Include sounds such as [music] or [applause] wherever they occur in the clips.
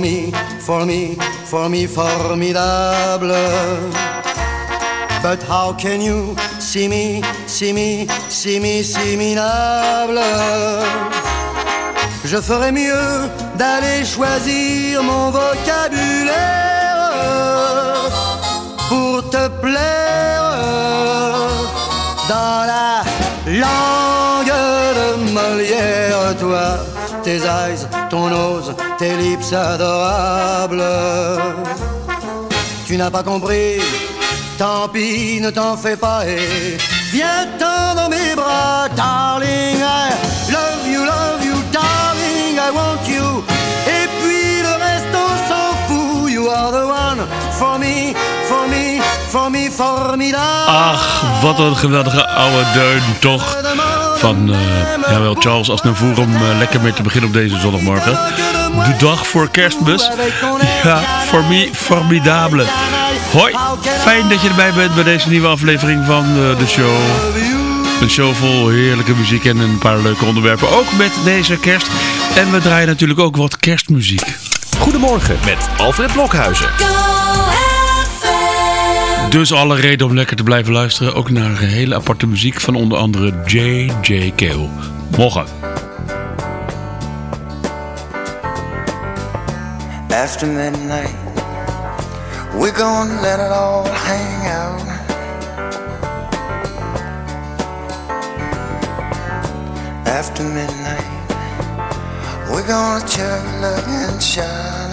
me, for me, formidable. But how can you see me, see me, see me, see me, Je ferais mieux d'aller choisir mon vocabulaire pour te plaire dans la langue de Molière, toi, tes eyes, ton nose, tes lips adorables. Tu n'as pas compris, tant pis, ne t'en fais pas et viens-t'en dans mes bras, darling. I love you, love you, darling, I want you. Et puis le reste, on s'en fout. You are the one for me, for me, for me, formidable. Ach, wat een geweldige oude deun, toch? Van, uh, jawel, Charles Aznavour om uh, lekker mee te beginnen op deze zondagmorgen. De dag voor kerstmis. Ja, voor me formidable. Hoi, fijn dat je erbij bent bij deze nieuwe aflevering van uh, de show. Een show vol heerlijke muziek en een paar leuke onderwerpen. Ook met deze kerst. En we draaien natuurlijk ook wat kerstmuziek. Goedemorgen met Alfred Blokhuizen. Dus alle reden om lekker te blijven luisteren. Ook naar hele aparte muziek van onder andere J.J. Kale. Morgen. After midnight We're gonna let it all hang out After midnight We're gonna look and shine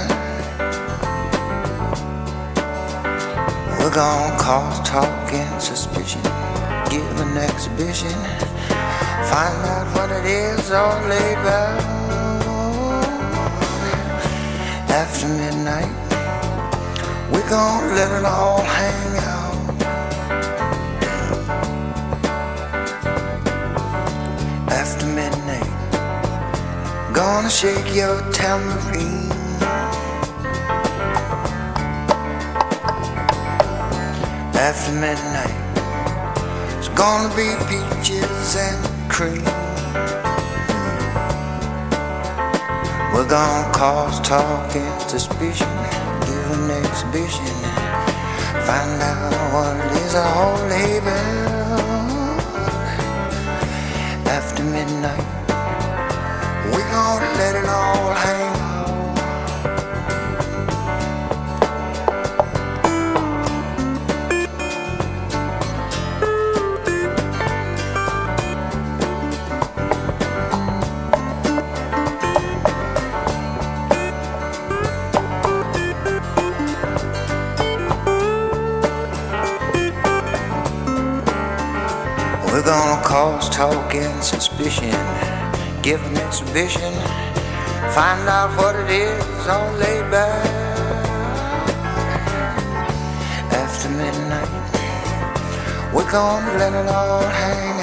We're gonna cause talk and suspicion, give an exhibition, find out what it is all about. After midnight, we're gonna let it all hang out. After midnight, gonna shake your tambourine. After midnight. It's gonna be peaches and cream. We're gonna cause talk and suspicion, give an exhibition, find out what it is all about. After midnight, we're gonna let it all hang cause talk and suspicion. Give an exhibition, find out what it is all laid back. After midnight, we're gonna let it all hang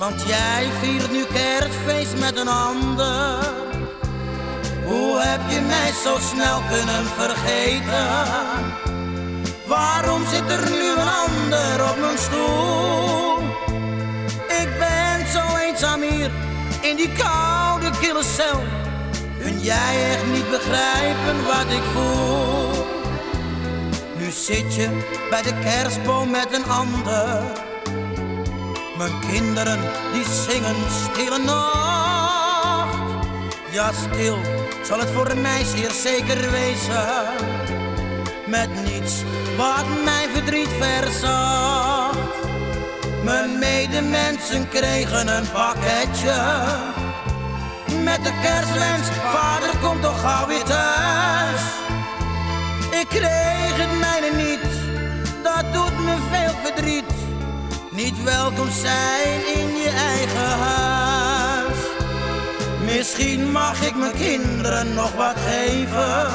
Want jij viert nu kerstfeest met een ander. Hoe heb je mij zo snel kunnen vergeten? Waarom zit er nu een ander op mijn stoel? Ik ben zo eenzaam hier in die koude kille cel. Kun jij echt niet begrijpen wat ik voel? Nu zit je bij de kerstboom met een ander. Mijn kinderen die zingen stille nacht. Ja, stil zal het voor mij zeer zeker wezen. Met niets wat mijn verdriet verzacht. Mijn medemensen kregen een pakketje. Met de kerstwens, vader komt toch gauw weer thuis. Ik kreeg Niet welkom zijn in je eigen huis. Misschien mag ik mijn kinderen nog wat geven.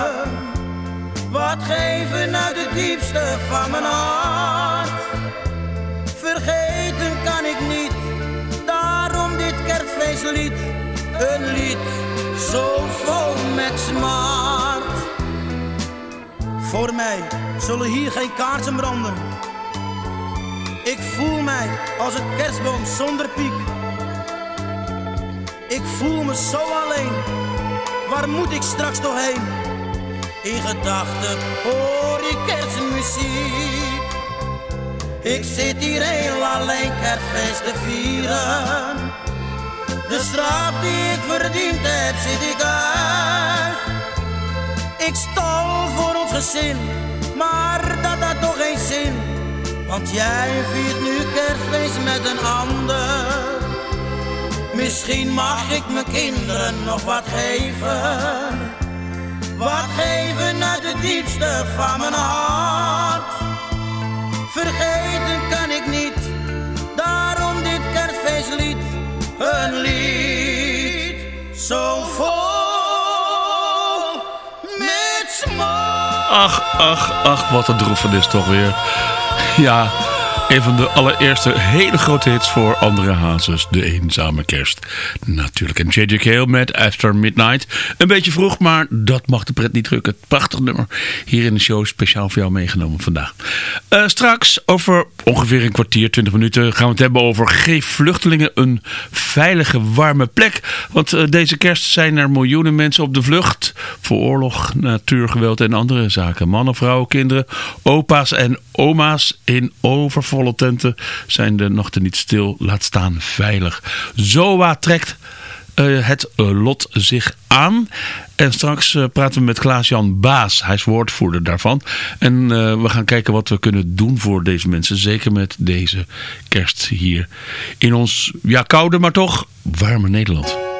Wat geven uit het diepste van mijn hart. Vergeten kan ik niet, daarom dit kerstfeestlied. Een lied zo vol met smart. Voor mij zullen hier geen kaarsen branden. Ik voel mij als een kerstboom zonder piek. Ik voel me zo alleen. Waar moet ik straks toch heen? In gedachten hoor ik kerstmuziek. Ik zit hier heel alleen kerstfeest te vieren. De straf die ik verdiend heb, zit ik uit. Ik stal voor ons gezin, maar dat had toch geen zin. Want jij viert nu kerstfeest met een ander. Misschien mag ik mijn kinderen nog wat geven. Wat geven uit het diepste van mijn hart. Vergeten kan ik niet, daarom dit kerstfeestlied. Een lied zo vol met smart. Ach, ach, ach, wat een droefenis toch weer. [laughs] Ja, een van de allereerste hele grote hits voor Andere Hazes. De Eenzame Kerst. Natuurlijk. En J.J. Cale met After Midnight. Een beetje vroeg, maar dat mag de pret niet drukken. Prachtig nummer. Hier in de show speciaal voor jou meegenomen vandaag. Eh, straks, over ongeveer een kwartier, 20 minuten... gaan we het hebben over geef vluchtelingen een veilige, warme plek. Want eh, deze kerst zijn er miljoenen mensen op de vlucht... voor oorlog, natuurgeweld en andere zaken. Mannen, vrouwen, kinderen, opa's en oma's in overvolle tenten zijn nog te niet stil. Laat staan veilig. Zoa trekt uh, het uh, lot zich aan. En straks uh, praten we met Klaas-Jan Baas. Hij is woordvoerder daarvan. En we gaan kijken wat we kunnen doen voor deze mensen. Zeker met deze kerst hier in ons, ja koude maar toch warme Nederland.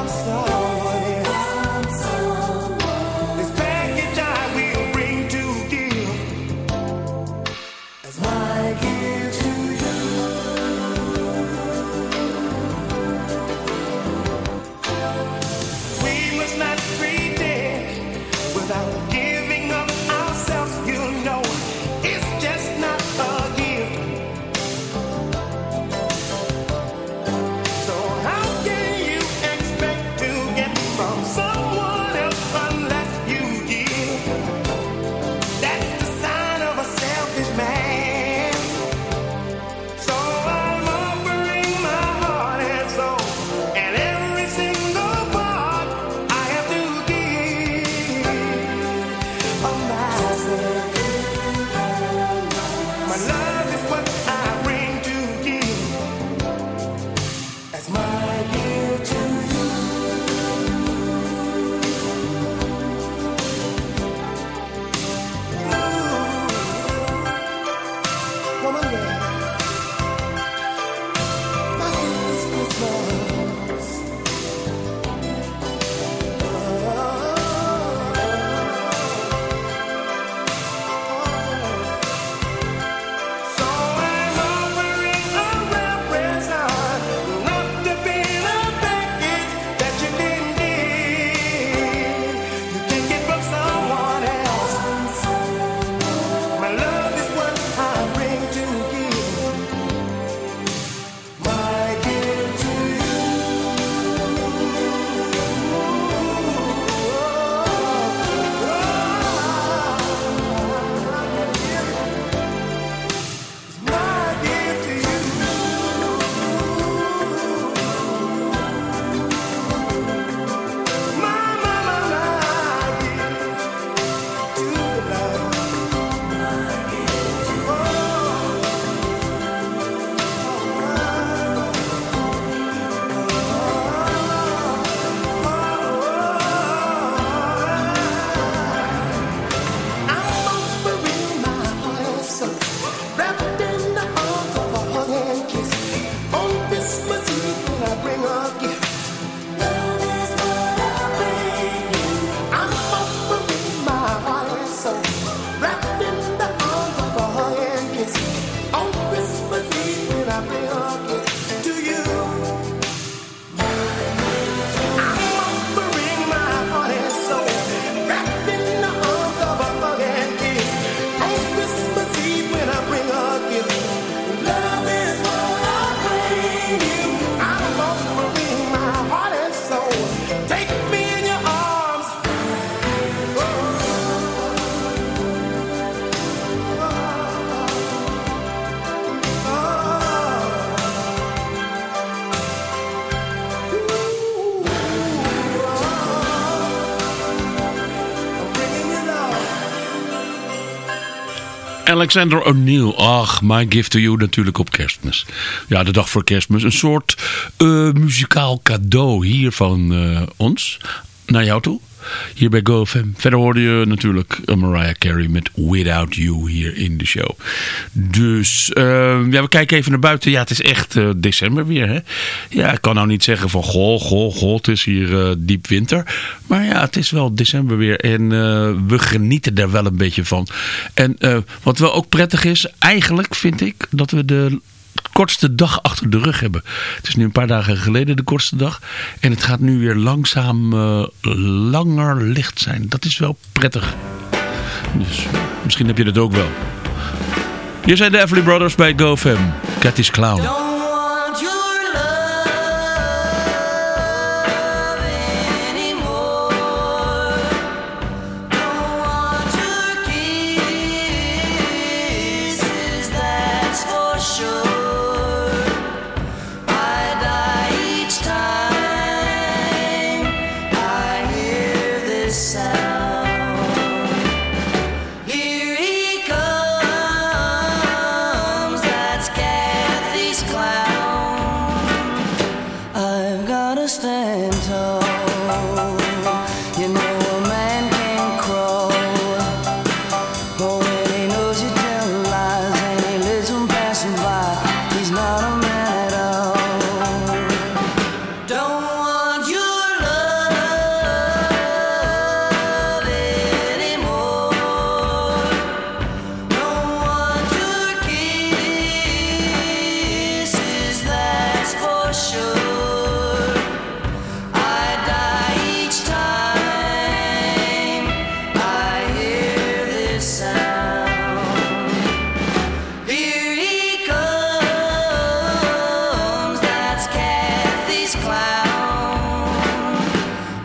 outside. Alexander O'Neill. Ach, My Gift to You natuurlijk op kerstmis. Ja, de dag voor kerstmis. Een soort uh, muzikaal cadeau hier van uh, ons naar jou toe. Hier bij GoFM. Verder hoorde je natuurlijk Mariah Carey met Without You hier in de show. Dus uh, ja, we kijken even naar buiten. Ja, het is echt uh, december weer. Hè? Ja, ik kan nou niet zeggen van goh, goh, goh, het is hier uh, diep winter. Maar ja, het is wel december weer. En we genieten er wel een beetje van. En wat wel ook prettig is, eigenlijk vind ik dat we de kortste dag achter de rug hebben. Het is nu een paar dagen geleden de kortste dag. En het gaat nu weer langzaam uh, langer licht zijn. Dat is wel prettig. Dus misschien heb je dat ook wel. Hier zijn de Everly Brothers bij GoFam. Cathy's Clown.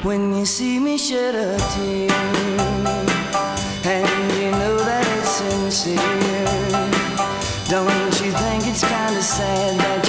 When you see me shed a tear And you know that it's sincere Don't you think it's kinda sad that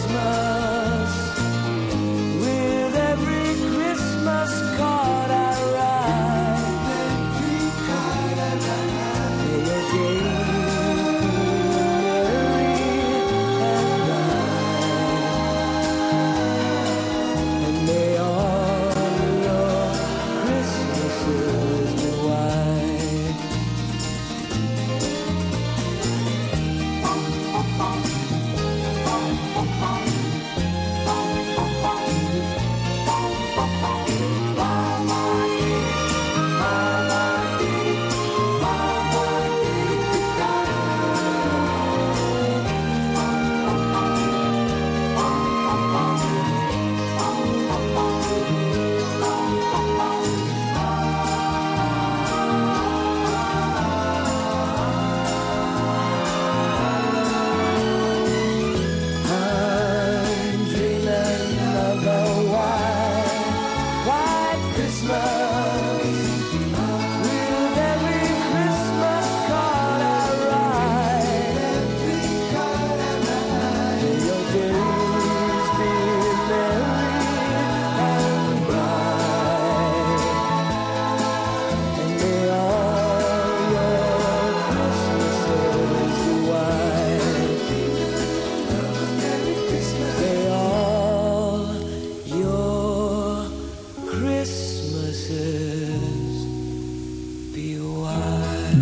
Christmas.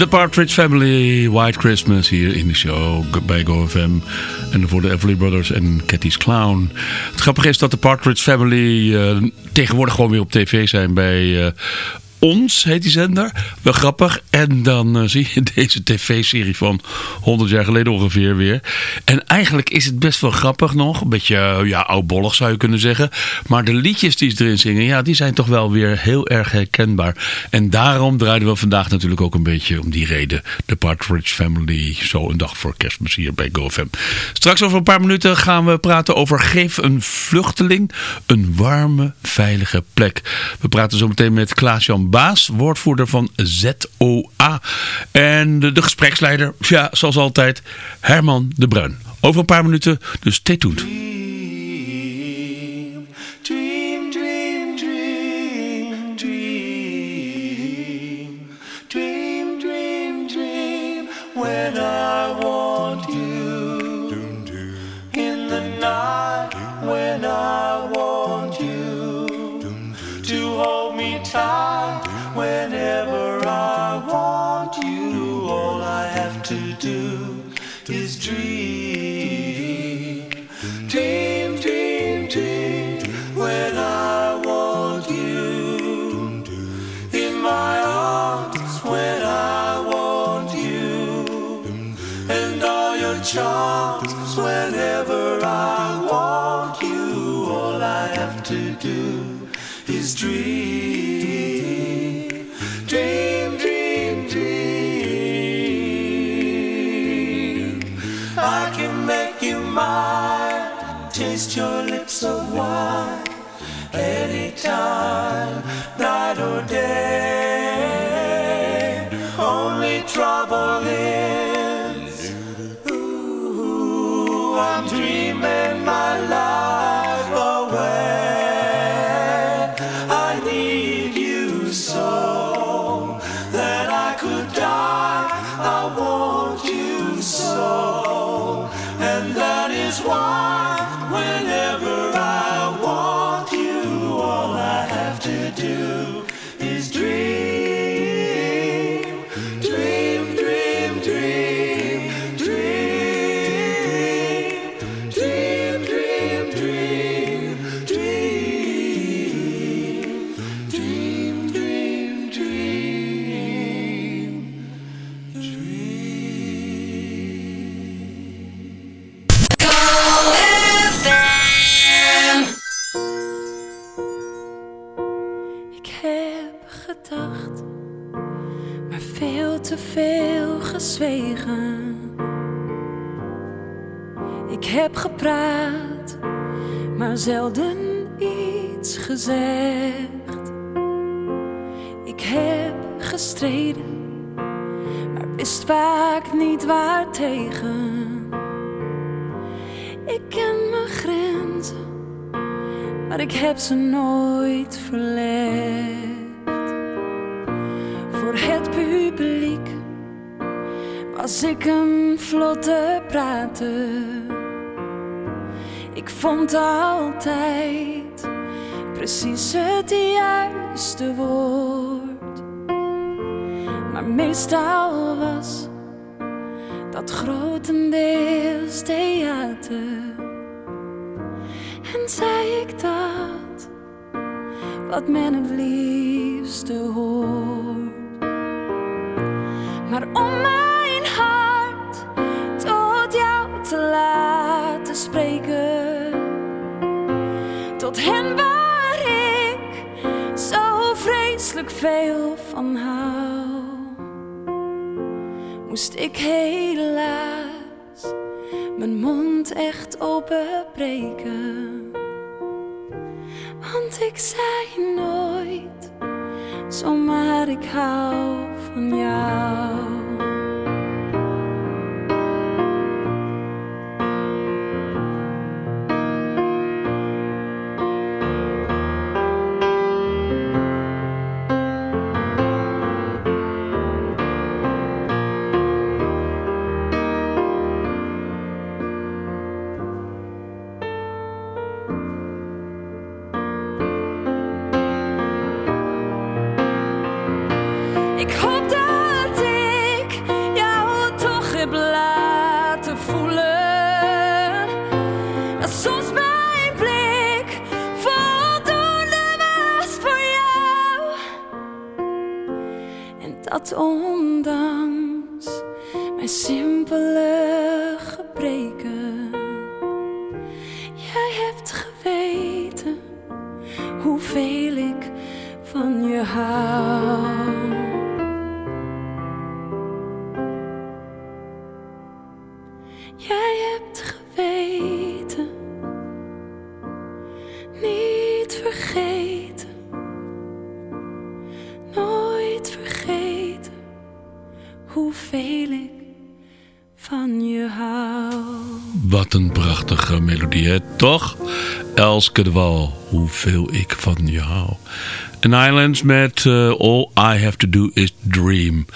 The Partridge Family, White Christmas hier in de show bij GoFM. En voor de Everly Brothers en Cathy's Clown. Het grappige is dat de Partridge Family uh, tegenwoordig gewoon weer op tv zijn bij uh, ons, heet die zender. Wel grappig. En dan uh, zie je deze tv-serie van 100 jaar geleden ongeveer weer. En eigenlijk is het best wel grappig nog. Een beetje ja, oudbollig zou je kunnen zeggen. Maar de liedjes die ze erin zingen, ja, die zijn toch wel weer heel erg herkenbaar. En daarom draaiden we vandaag natuurlijk ook een beetje om die reden. De Partridge Family, zo een dag voor kerstmis hier bij GoFM. Straks over een paar minuten gaan we praten over Geef een vluchteling een warme, veilige plek. We praten zo meteen met Klaas-Jan Baas, woordvoerder van ZOA. En de, de gespreksleider, ja, zoals altijd, Herman de Bruin. Over een paar minuten, dus stay tuned. Dream, Whenever I want you. All I have to do is dream. Zelden iets gezegd. Ik heb gestreden, maar wist vaak niet waar tegen. Ik ken mijn grenzen maar ik heb ze nooit verlegd. Voor het publiek was ik een vlotte prater. Vond altijd precies het juiste woord. Maar meestal was dat grotendeels theater. En zei ik dat wat men het liefste hoort. Maar om mijn hen waar ik zo vreselijk veel van hou, moest ik helaas mijn mond echt openbreken. Want ik zei nooit zomaar ik hou van jou. Vergeten, nooit vergeten hoeveel ik van je hou. Wat een prachtige melodie, hè? toch? Elske de Wal, hoeveel ik van je hou. En Islands met eh, All I Have To Do Is Dream.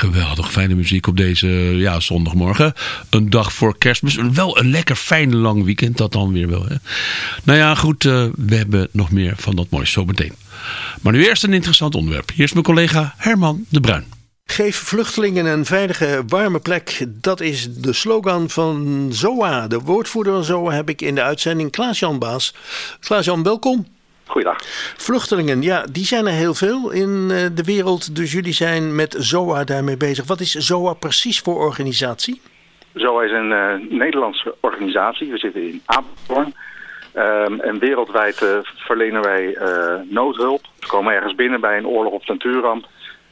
Geweldig fijne muziek op deze ja, zondagmorgen. Een dag voor kerstmis. Wel een lekker fijn lang weekend, dat dan weer wel. Hè? Nou ja, goed, eh, we hebben nog meer van dat moois zometeen. Maar nu eerst een interessant onderwerp. Hier is mijn collega Herman de Bruin. Geef vluchtelingen een veilige, warme plek. Dat is de slogan van ZOA. De woordvoerder van ZOA heb ik in de uitzending Klaas-Jan Baas. Klaas-Jan, welkom. Goeiedag. Vluchtelingen, ja, die zijn er heel veel in eh, de wereld. Dus jullie zijn met ZOA daarmee bezig. Wat is ZOA precies voor organisatie? ZOA is een eh, Nederlandse organisatie. We zitten in Apeldoorn. Um, en wereldwijd uh, verlenen wij noodhulp. We komen ergens binnen bij een oorlog of natuurramp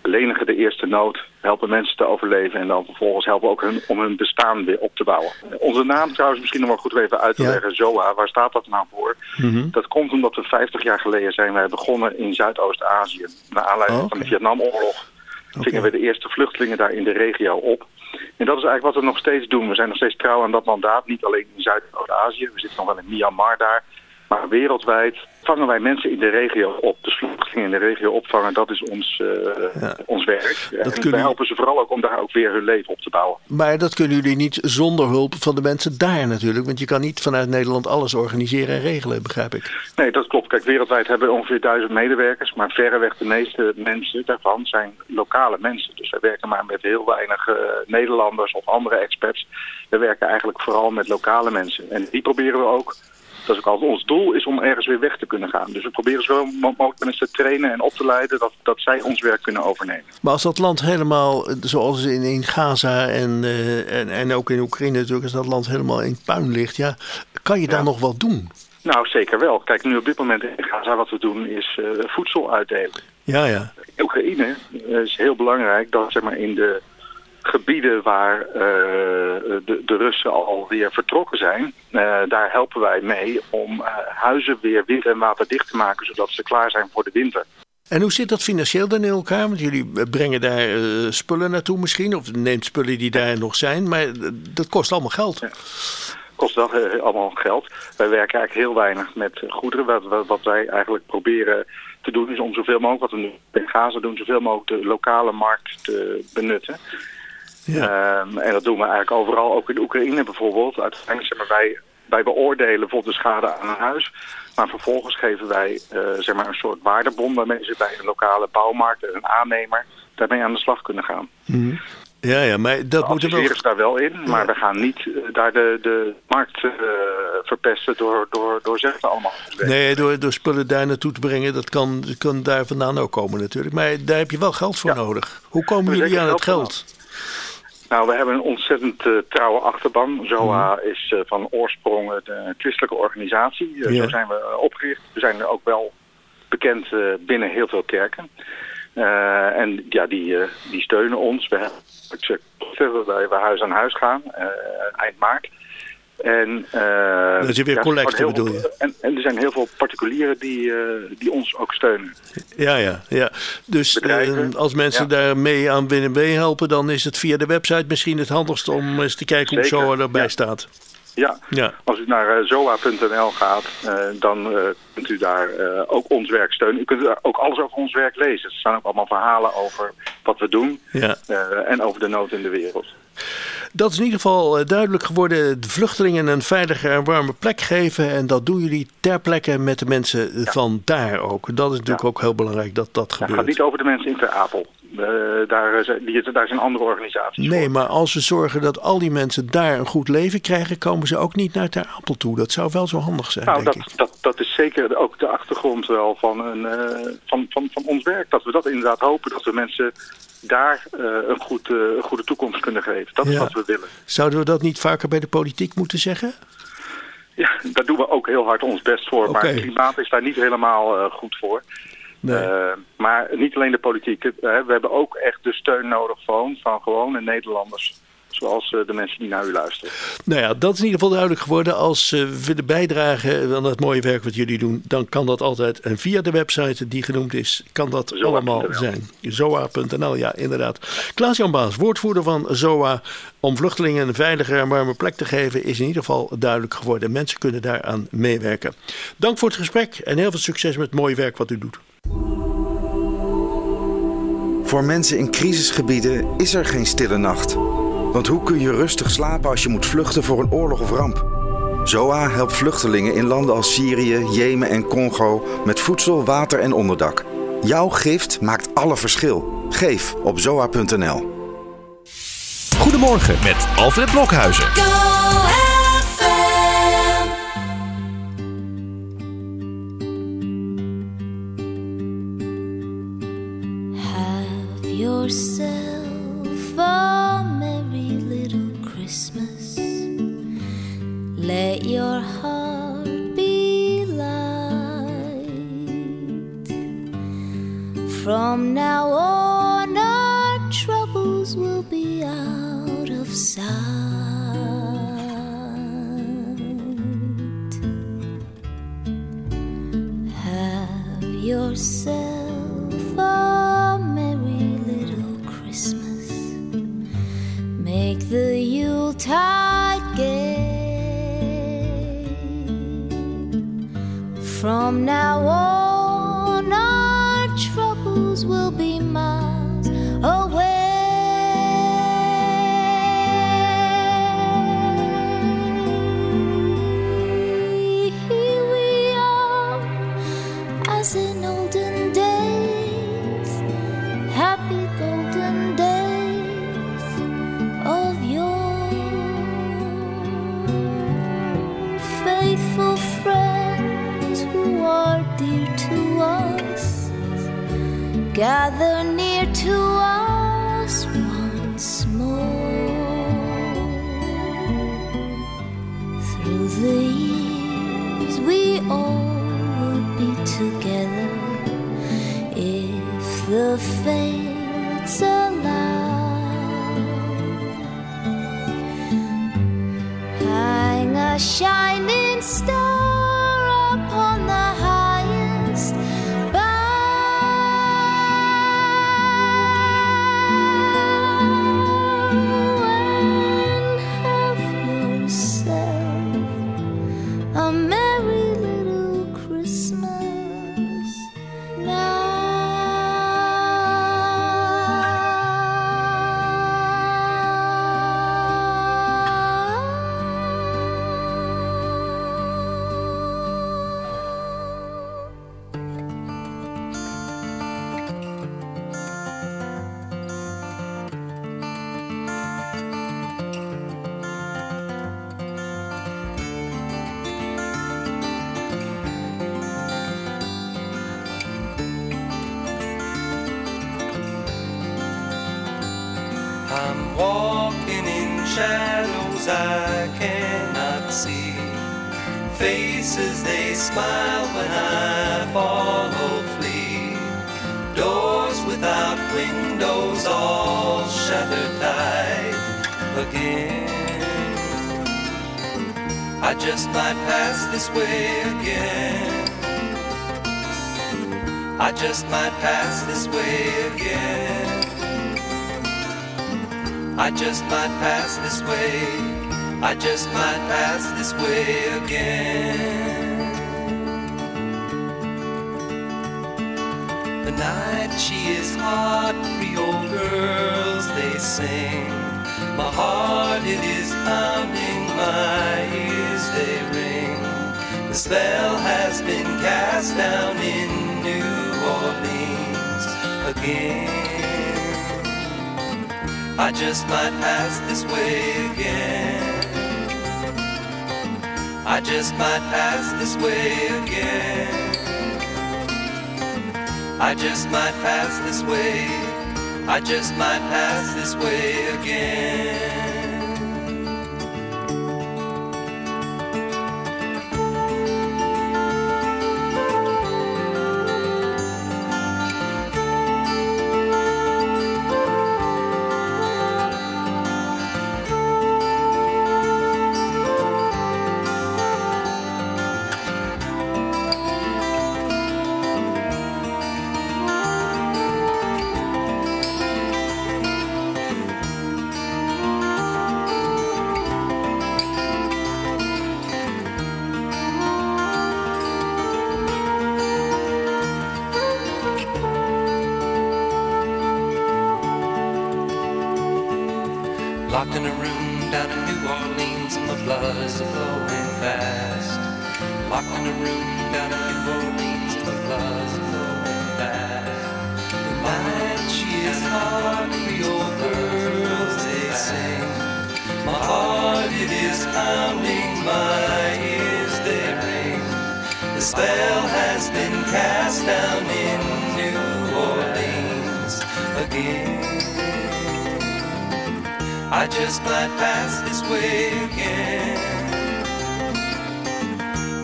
lenigen de eerste nood, helpen mensen te overleven en dan vervolgens helpen we ook hun om hun bestaan weer op te bouwen. Onze naam trouwens misschien nog wel goed even uit te Ja. leggen, ZOA, waar staat dat nou voor? Mhm. Dat komt omdat we 50 jaar geleden zijn wij begonnen in Zuidoost-Azië. Naar aanleiding Oh, van de. Vietnamoorlog vingen we de eerste vluchtelingen daar in de regio op. En dat is eigenlijk wat we nog steeds doen. We zijn nog steeds trouw aan dat mandaat, niet alleen in Zuidoost-Azië. We zitten nog wel in Myanmar daar. Maar wereldwijd vangen wij mensen in de regio op. Dus vluchtelingen in de regio opvangen, dat is ons, eh, Ja. ons werk. en kunnen- wij helpen ze vooral ook om daar ook weer hun leven op te bouwen. Maar dat kunnen jullie niet zonder hulp van de mensen daar natuurlijk. Want je kan niet vanuit Nederland alles organiseren en regelen, begrijp ik. Nee, dat klopt. Kijk, wereldwijd hebben we ongeveer duizend medewerkers. Maar verreweg de meeste mensen daarvan zijn lokale mensen. Dus wij werken maar met heel weinig eh, Nederlanders of andere experts. We werken eigenlijk vooral met lokale mensen. En die proberen we ook... Dat is ook altijd ons doel, is om ergens weer weg te kunnen gaan. Dus we proberen zoveel mo- mogelijk mensen te trainen en op te leiden... dat, dat zij ons werk kunnen overnemen. Maar als dat land helemaal, zoals in, in Gaza en, eh, en, en ook in Oekraïne natuurlijk, als dat land helemaal in puin ligt, ja, kan je Ja. nog wat doen? Nou, zeker wel. Kijk, nu op dit moment in Gaza wat we doen is eh, voedsel uitdelen. Ja, ja. In Oekraïne eh, is heel belangrijk dat zeg maar, in de gebieden waar eh, de, de Russen alweer vertrokken zijn, eh, daar helpen wij mee om eh, huizen weer wind- en waterdicht te maken, zodat ze klaar zijn voor de winter. En hoe zit dat financieel dan in elkaar? Want jullie brengen daar spullen naartoe misschien, of neemt spullen die daar nog zijn, maar dat kost allemaal geld. kost wel eh, allemaal geld. Wij werken eigenlijk heel weinig met goederen. Wat, wat, wat wij eigenlijk proberen te doen is om zoveel mogelijk, wat we nu in Gaza doen, zoveel mogelijk de lokale markt te benutten. Ja. Ehm, en dat doen we eigenlijk overal, ook in Oekraïne bijvoorbeeld. Uiteindelijk maar, wij, wij beoordelen bijvoorbeeld de schade aan een huis. Maar vervolgens geven wij eh, zeg maar een soort waardebon waarmee ze bij een lokale bouwmarkt en een aannemer daarmee aan de slag kunnen gaan. Ja, ja, maar dat We moet er wel... daar wel in, maar Ja. we gaan niet eh, daar de, de markt eh, verpesten door, door, door zeggen allemaal. Nee, door, door spullen daar naartoe te brengen, dat kan, kan daar vandaan ook komen natuurlijk. Maar daar heb je wel geld voor Ja. nodig. Hoe komen jullie aan het geld geld? Nou, we hebben een ontzettend eh, trouwe achterban. ZOA Mhm. is eh, van oorsprong een christelijke organisatie. Eh. Zo zijn we eh, opgericht. We zijn ook wel bekend eh, binnen heel veel kerken. Eh, en ja, die, eh, die steunen ons. We hebben waarbij we huis aan huis gaan, eh, eind maart. En, eh, Dat je weer ja, collecte, er je? En, en er zijn heel veel particulieren die, eh, die ons ook steunen. Ja, ja, ja. Dus eh, als mensen Ja. daar mee aan WNW helpen, dan is het via de website misschien het handigst om eens te kijken hoe Zeker, zo erbij ja. staat. Ja, Ja. als u naar zoa.nl gaat, dan kunt u daar ook ons werk steunen. U kunt daar ook alles over ons werk lezen. Er staan ook allemaal verhalen over wat we doen Ja. en over de nood in de wereld. Dat is in ieder geval eh, duidelijk geworden. De vluchtelingen een veilige en warme plek geven. En dat doen jullie ter plekke met de mensen van daar ook. Dat is natuurlijk ook heel belangrijk dat dat Ja, het gaat gebeurt. niet over de mensen in Ter Apel. Eh, daar, eh, die, daar zijn andere organisaties Nee, voor. maar als we zorgen dat al die mensen daar een goed leven krijgen, komen ze ook niet naar Ter Apel toe. Dat zou wel zo handig zijn, Nou, denk dat, ik. dat, dat is zeker ook de achtergrond wel van, een, eh, van, van, van ons werk. Dat we dat inderdaad hopen, dat we mensen daar een, goed, een goede toekomst kunnen geven. Dat is wat we willen. Zouden we dat niet vaker bij de politiek moeten zeggen? Ja, daar doen we ook heel hard ons best voor. Maar het klimaat is daar niet helemaal goed voor. Nee. Eh, maar niet alleen de politiek. Eh, we hebben ook echt de steun nodig van, van gewone Nederlanders. Zoals eh, de mensen die naar u luisteren. Nou ja, dat is in ieder geval duidelijk geworden. Als ze willen bijdragen aan het mooie werk wat jullie doen, dan kan dat altijd. En via de website die genoemd is, kan dat allemaal zijn. Zoa.nl, ja, inderdaad. Klaas-Jan Baas, woordvoerder van Zoa. Om vluchtelingen een veilige en warme plek te geven, is in ieder geval duidelijk geworden. Mensen kunnen daaraan meewerken. Dank voor het gesprek en heel veel succes met het mooie werk wat u doet. Voor mensen in crisisgebieden is er geen stille nacht. Want hoe kun je rustig slapen als je moet vluchten voor een oorlog of ramp? ZOA helpt vluchtelingen in landen als Syrië, Jemen en Congo met voedsel, water en onderdak. Jouw gift maakt alle verschil. Geef op zoa.nl. Goedemorgen met Alfred Blokhuizen. If the fates allow. Hang a shining sing. My heart it is pounding, my ears they ring. The spell has been cast down in New Orleans again. I just might pass this way again. I just might pass this way again. I just might pass this way. I just might pass this way again.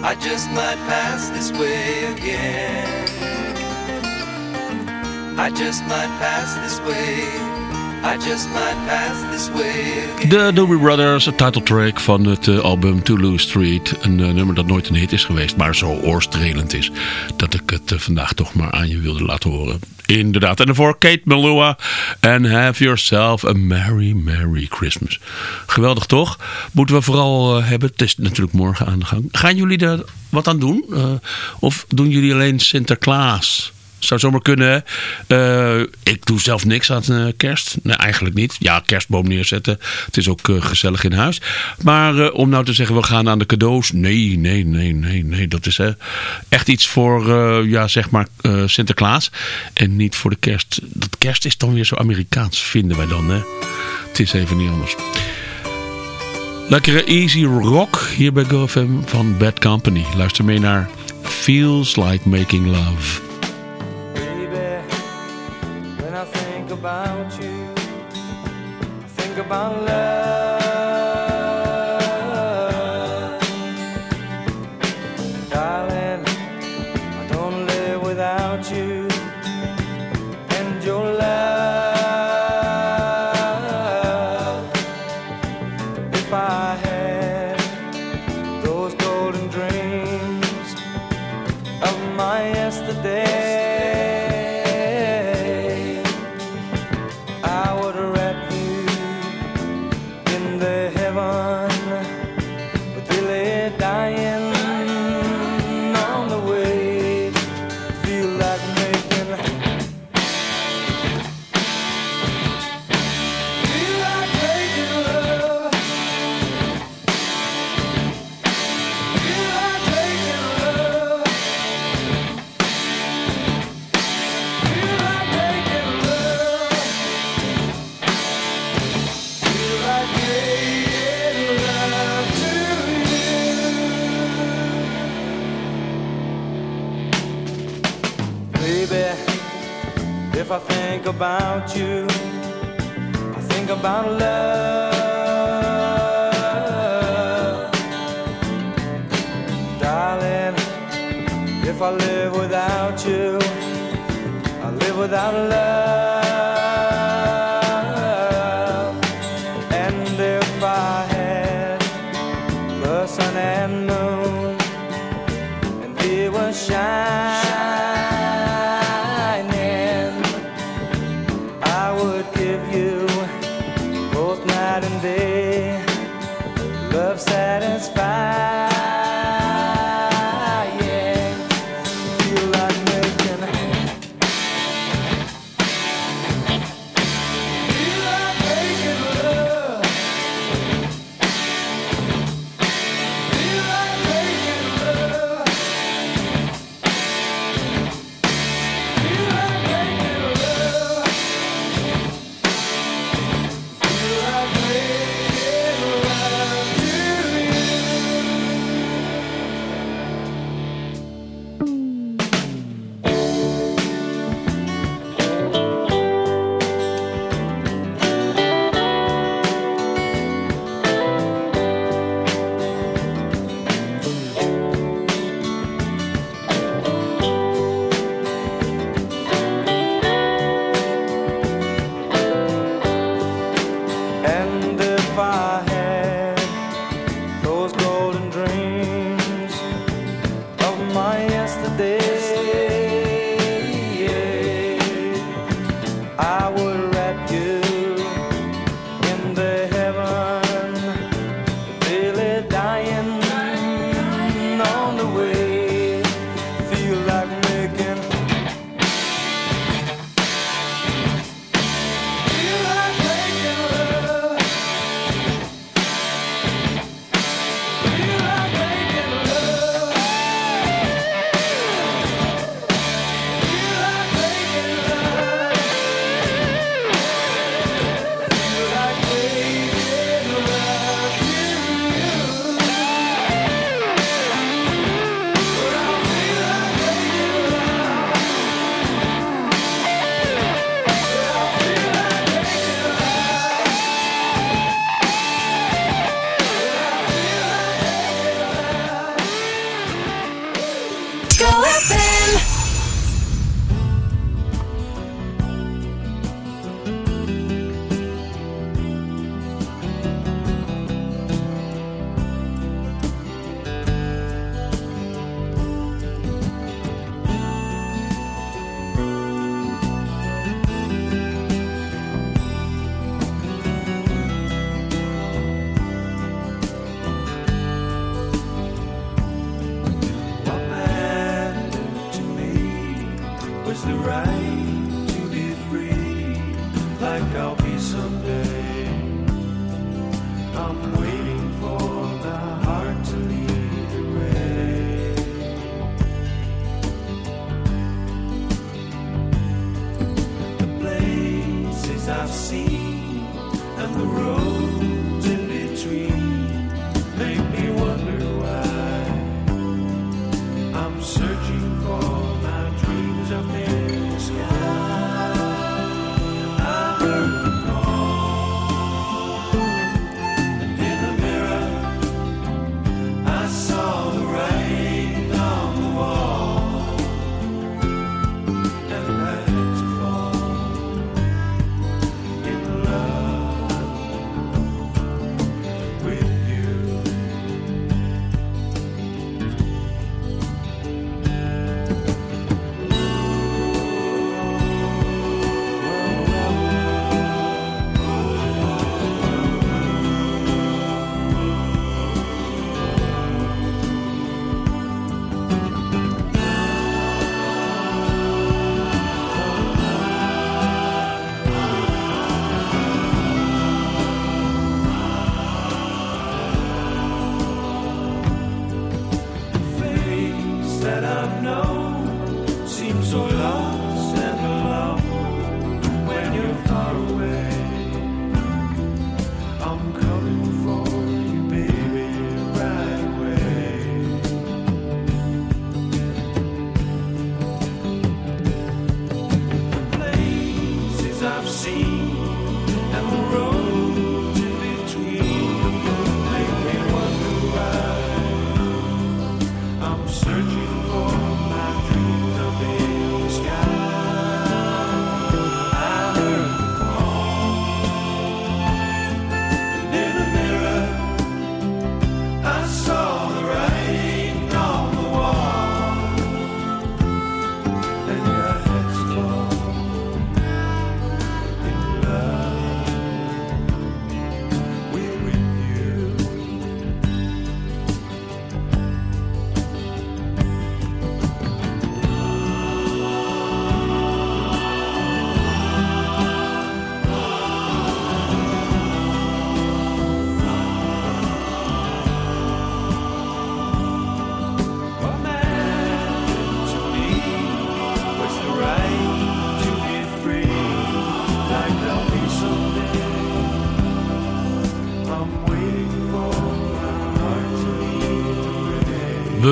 I just might pass this way again. I just might pass this way. De Doobie Brothers, titeltrack van het eh, album Toulouse Street. Een eh, nummer dat nooit een hit is geweest, maar zo oorstrelend is... dat ik het eh, vandaag toch maar aan je wilde laten horen. Inderdaad. En daarvoor Kate Melua en Have Yourself a Merry, Merry Christmas. Geweldig toch? Moeten we vooral eh, hebben. Het is natuurlijk morgen aan de gang. Gaan jullie er wat aan doen? Eh, of doen jullie alleen Sinterklaas? Zou zomaar kunnen. Eh, ik doe zelf niks aan eh, kerst. Nee, eigenlijk niet. Ja, kerstboom neerzetten. Het is ook eh, gezellig in huis. Maar om nou te zeggen, we gaan aan de cadeaus. Nee, nee, nee, nee, nee. Dat is echt iets voor, ja, zeg maar, Sinterklaas. En niet voor de kerst. Dat kerst is dan weer zo Amerikaans, vinden wij dan. Hè? Het is even niet anders. Lekkere easy rock hier bij GoFM van Bad Company. Luister mee naar Feels Like Making Love. About you, I think about love.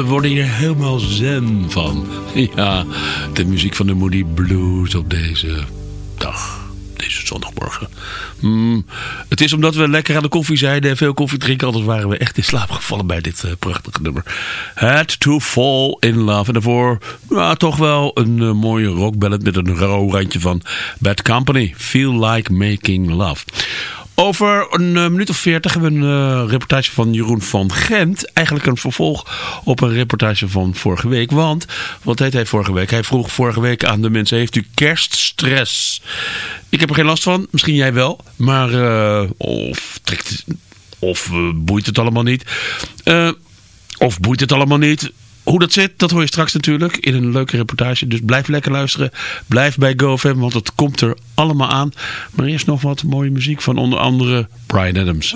We worden hier helemaal zen van. [laughs] Ja, de muziek van de Moody Blues op deze dag. Deze zondagmorgen. Mm, het is omdat we lekker aan de koffie zijn en veel koffie drinken. Anders waren we echt in slaap gevallen bij dit uh, prachtige nummer. Had to Fall in Love. En daarvoor ja, toch wel een uh, mooie rockballad met een rauw randje van Bad Company. Feel Like Making Love. Over een uh, minuut of veertig hebben we een uh, reportage van Jeroen van Gent. Eigenlijk een vervolg op een reportage van vorige week. Want, wat deed hij vorige week? Hij vroeg vorige week aan de mensen, heeft u kerststress? Ik heb er geen last van, misschien jij wel. Maar uh, of, trekt, of boeit het allemaal niet. of boeit het allemaal niet. Hoe dat zit, dat hoor je straks natuurlijk in een leuke reportage. Dus blijf lekker luisteren. Blijf bij GoFam, want het komt er allemaal aan. Maar eerst nog wat mooie muziek van onder andere Brian Adams.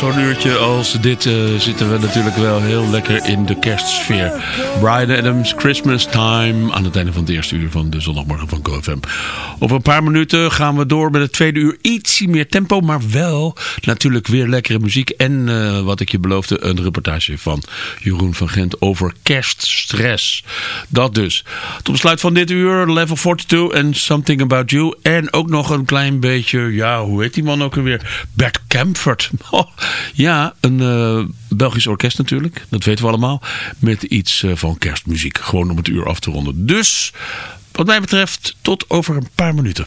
Zo'n uurtje als dit eh, zitten we natuurlijk wel heel lekker in de kerstsfeer. Brian Adams, Christmas Time, aan het einde van het eerste uur van de zondagmorgen van GoFM. Over een paar minuten gaan we door met het tweede uur. Ietsie meer tempo, maar wel natuurlijk weer lekkere muziek. En eh, wat ik je beloofde, een reportage van Jeroen van Gent over kerststress. Dat dus. Tot besluit van dit uur, Level 42 en Something About You. En ook nog een klein beetje, ja, hoe heet die man ook alweer? Bert Kemford. [laughs] Ja, een eh, Belgisch orkest natuurlijk. Dat weten we allemaal. Met iets eh, van kerstmuziek. Gewoon om het uur af te ronden. Dus, wat mij betreft, tot over een paar minuten.